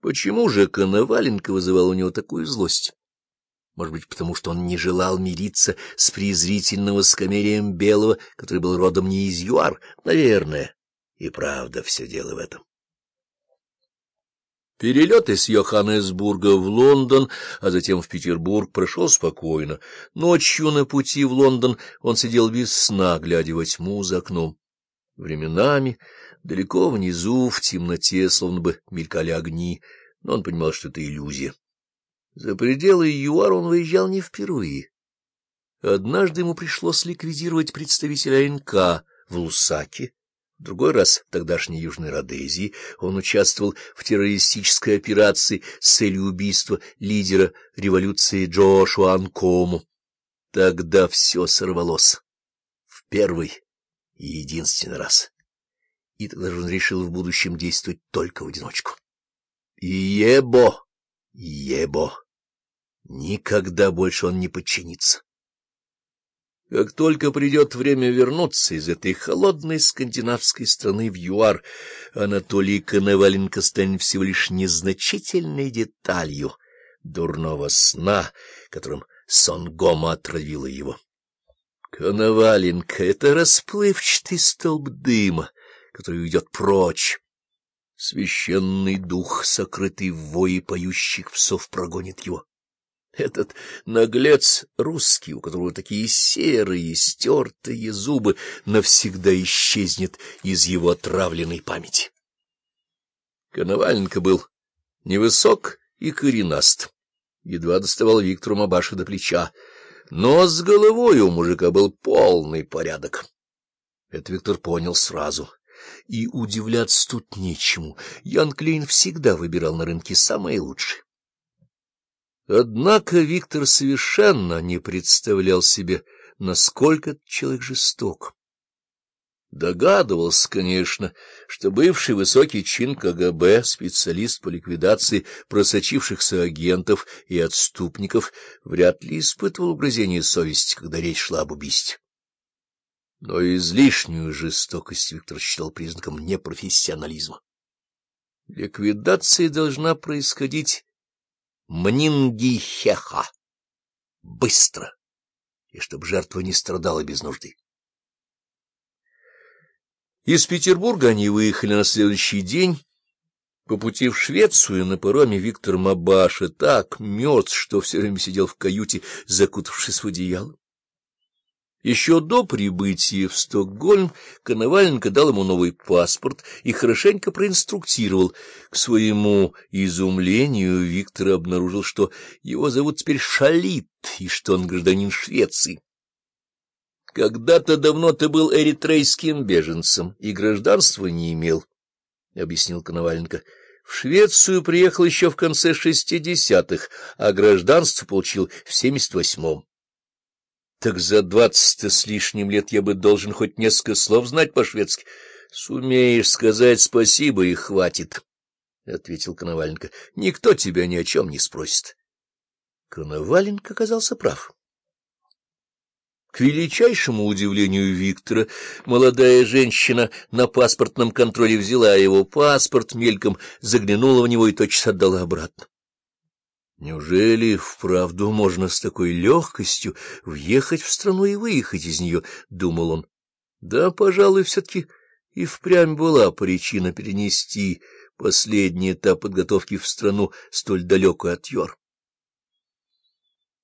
Почему же Коноваленко вызывал у него такую злость? Может быть, потому что он не желал мириться с презрительного скамерием Белого, который был родом не из ЮАР, наверное. И правда, все дело в этом. Перелет из Йоханнесбурга в Лондон, а затем в Петербург, прошел спокойно. Ночью на пути в Лондон он сидел без сна, глядя во тьму за окном. Временами, далеко внизу, в темноте, словно бы мелькали огни, но он понимал, что это иллюзия. За пределы ЮАР он выезжал не впервые. Однажды ему пришлось ликвидировать представителя НК в Лусаке, в другой раз в тогдашней Южной Родезии он участвовал в террористической операции с целью убийства лидера революции Джошуа Анкому. Тогда все сорвалось. В первый и единственный раз. И тогда же он решил в будущем действовать только в одиночку. Ебо! Ебо! Никогда больше он не подчинится. Как только придет время вернуться из этой холодной скандинавской страны в ЮАР, Анатолий Коноваленко станет всего лишь незначительной деталью дурного сна, которым Сонгома отравила его. Коноваленко — это расплывчатый столб дыма, который уйдет прочь. Священный дух, сокрытый в вое поющих псов, прогонит его. Этот наглец русский, у которого такие серые, стертые зубы, навсегда исчезнет из его отравленной памяти. Коноваленко был невысок и коренаст, едва доставал Виктору Мабаша до плеча, но с головой у мужика был полный порядок. Это Виктор понял сразу. И удивляться тут нечему. Ян Клейн всегда выбирал на рынке самые лучшие. Однако Виктор совершенно не представлял себе, насколько человек жесток. Догадывался, конечно, что бывший высокий чин КГБ, специалист по ликвидации просочившихся агентов и отступников, вряд ли испытывал угрызение совести, когда речь шла об убийстве. Но излишнюю жестокость Виктор считал признаком непрофессионализма. Ликвидация должна происходить Мнингихеха. Быстро. И чтобы жертва не страдала без нужды. Из Петербурга они выехали на следующий день. По пути в Швецию на пароме Виктор Мабаша так мертв, что все время сидел в каюте, закутавшись в одеяло. Еще до прибытия в Стокгольм Коноваленко дал ему новый паспорт и хорошенько проинструктировал. К своему изумлению Виктор обнаружил, что его зовут теперь Шалит и что он гражданин Швеции. «Когда-то давно ты был эритрейским беженцем и гражданства не имел», — объяснил Коноваленко. «В Швецию приехал еще в конце шестидесятых, а гражданство получил в семьдесят восьмом. Так за двадцать с лишним лет я бы должен хоть несколько слов знать по-шведски. Сумеешь сказать спасибо и хватит, — ответил Коноваленко. — Никто тебя ни о чем не спросит. Коноваленко оказался прав. К величайшему удивлению Виктора, молодая женщина на паспортном контроле взяла его паспорт, мельком заглянула в него и тотчас отдала обратно. Неужели вправду можно с такой легкостью въехать в страну и выехать из нее, — думал он. Да, пожалуй, все-таки и впрямь была причина перенести последний этап подготовки в страну, столь далекую от Йор.